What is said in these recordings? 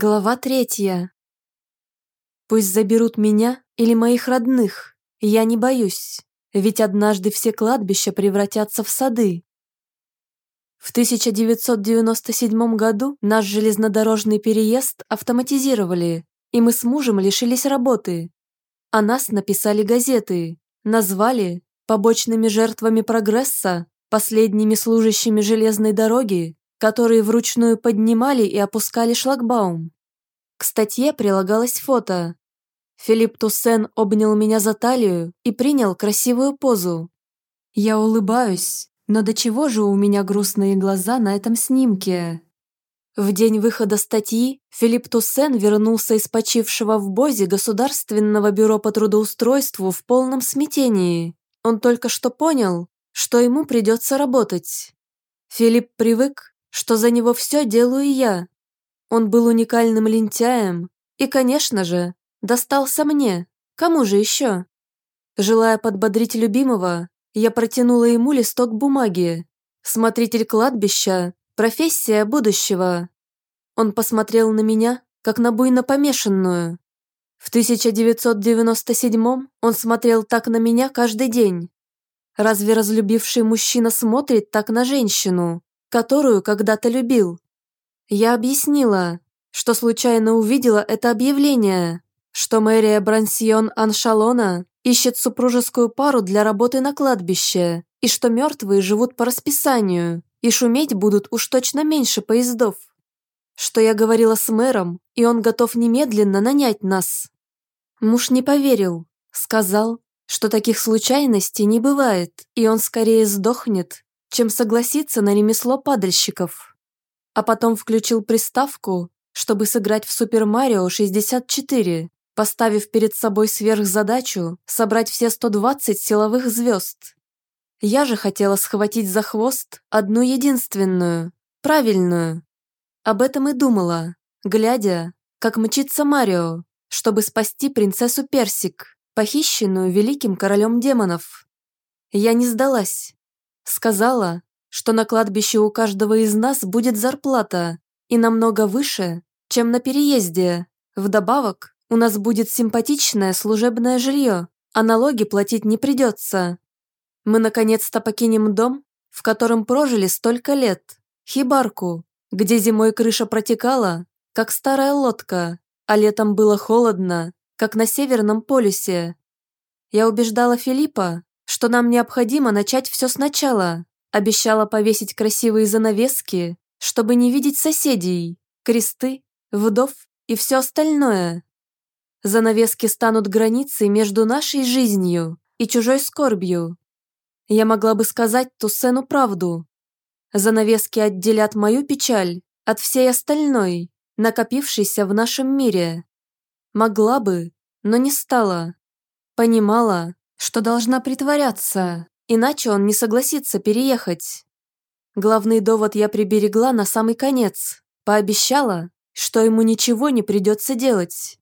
Глава третья. Пусть заберут меня или моих родных, я не боюсь, ведь однажды все кладбища превратятся в сады. В 1997 году наш железнодорожный переезд автоматизировали, и мы с мужем лишились работы. О нас написали газеты, назвали побочными жертвами прогресса, последними служащими железной дороги, которые вручную поднимали и опускали шлагбаум. К статье прилагалось фото. Филипп Туссен обнял меня за талию и принял красивую позу. Я улыбаюсь, но до чего же у меня грустные глаза на этом снимке? В день выхода статьи Филипп Туссен вернулся из почившего в Бозе Государственного бюро по трудоустройству в полном смятении. Он только что понял, что ему придется работать. Филипп привык, что за него все делаю я. Он был уникальным лентяем и, конечно же, достался мне. Кому же еще? Желая подбодрить любимого, я протянула ему листок бумаги. Смотритель кладбища, профессия будущего. Он посмотрел на меня, как на буйно помешанную. В 1997 он смотрел так на меня каждый день. Разве разлюбивший мужчина смотрит так на женщину? Которую когда-то любил. Я объяснила, что случайно увидела это объявление, что мэрия Брансьон Аншалона ищет супружескую пару для работы на кладбище, и что мертвые живут по расписанию, и шуметь будут уж точно меньше поездов. Что я говорила с мэром, и он готов немедленно нанять нас. Муж не поверил, сказал, что таких случайностей не бывает, и он скорее сдохнет, чем согласиться на ремесло падальщиков. А потом включил приставку, чтобы сыграть в Супер Марио 64, поставив перед собой сверхзадачу собрать все 120 силовых звезд. Я же хотела схватить за хвост одну единственную, правильную. Об этом и думала, глядя, как мчится Марио, чтобы спасти принцессу Персик, похищенную великим королем демонов. Я не сдалась. Сказала, что на кладбище у каждого из нас будет зарплата и намного выше, чем на переезде. Вдобавок, у нас будет симпатичное служебное жилье, а налоги платить не придется. Мы наконец-то покинем дом, в котором прожили столько лет, хибарку, где зимой крыша протекала, как старая лодка, а летом было холодно, как на Северном полюсе. Я убеждала Филиппа, что нам необходимо начать все сначала. Обещала повесить красивые занавески, чтобы не видеть соседей, кресты, вдов и все остальное. Занавески станут границей между нашей жизнью и чужой скорбью. Я могла бы сказать Туссену правду. Занавески отделят мою печаль от всей остальной, накопившейся в нашем мире. Могла бы, но не стала. Понимала, что должна притворяться, иначе он не согласится переехать. Главный довод я приберегла на самый конец, пообещала, что ему ничего не придется делать.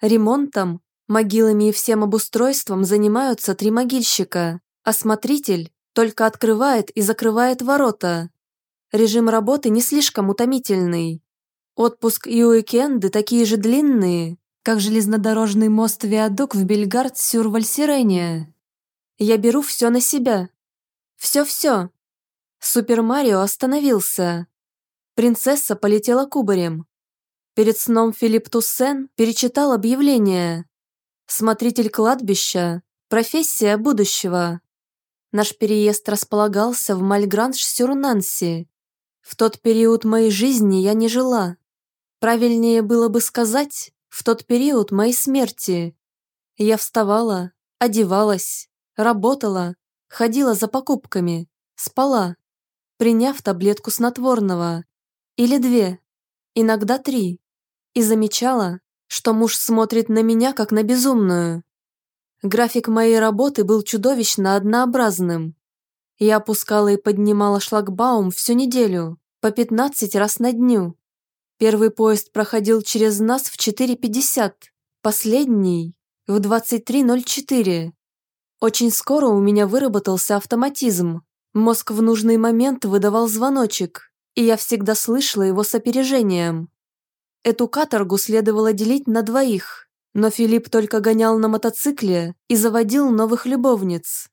Ремонтом, могилами и всем обустройством занимаются три могильщика, а смотритель только открывает и закрывает ворота. Режим работы не слишком утомительный. Отпуск и уикенды такие же длинные, как железнодорожный мост-виадук в Бельгард-Сюр-Вальсирене. Я беру все на себя. Все-все. Супер Марио остановился. Принцесса полетела кубарем. Перед сном Филипп Туссен перечитал объявление. Смотритель кладбища. Профессия будущего. Наш переезд располагался в Мальгранж-Сюр-Нанси. В тот период моей жизни я не жила. Правильнее было бы сказать, в тот период моей смерти я вставала, одевалась, работала, ходила за покупками, спала, приняв таблетку снотворного, или две, иногда три, и замечала, что муж смотрит на меня как на безумную. График моей работы был чудовищно однообразным. Я опускала и поднимала шлагбаум всю неделю, по 15 раз на дню. Первый поезд проходил через нас в 4.50, последний – в 23.04. Очень скоро у меня выработался автоматизм. Мозг в нужный момент выдавал звоночек, и я всегда слышала его с опережением. Эту каторгу следовало делить на двоих, но Филипп только гонял на мотоцикле и заводил новых любовниц.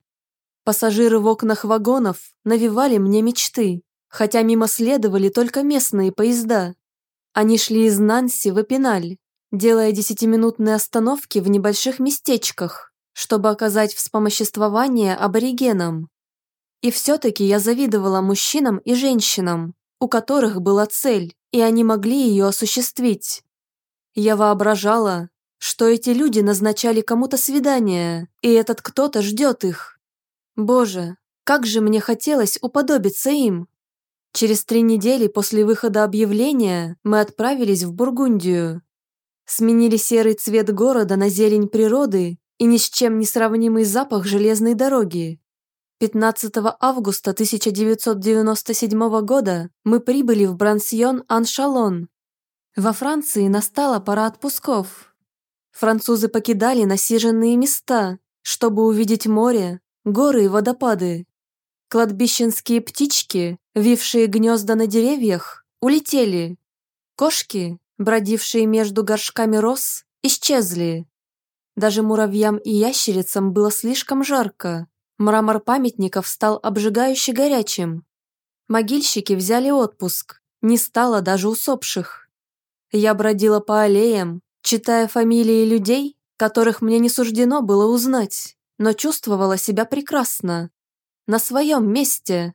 Пассажиры в окнах вагонов навевали мне мечты, хотя мимо следовали только местные поезда. Они шли из Нанси в Эпиналь, делая десятиминутные остановки в небольших местечках, чтобы оказать вспомоществование аборигенам. И все-таки я завидовала мужчинам и женщинам, у которых была цель, и они могли ее осуществить. Я воображала, что эти люди назначали кому-то свидание, и этот кто-то ждет их. Боже, как же мне хотелось уподобиться им. Через три недели после выхода объявления мы отправились в Бургундию. Сменили серый цвет города на зелень природы и ни с чем не сравнимый запах железной дороги. 15 августа 1997 года мы прибыли в Брансьон-Аншалон. Во Франции настала пора отпусков. Французы покидали насиженные места, чтобы увидеть море, горы и водопады. Кладбищенские птички, вившие гнезда на деревьях, улетели. Кошки, бродившие между горшками роз, исчезли. Даже муравьям и ящерицам было слишком жарко, Мрамор памятников стал обжигающе горячим. Могильщики взяли отпуск, не стало даже усопших. Я бродила по аллеям, читая фамилии людей, которых мне не суждено было узнать, но чувствовала себя прекрасно. На своем месте,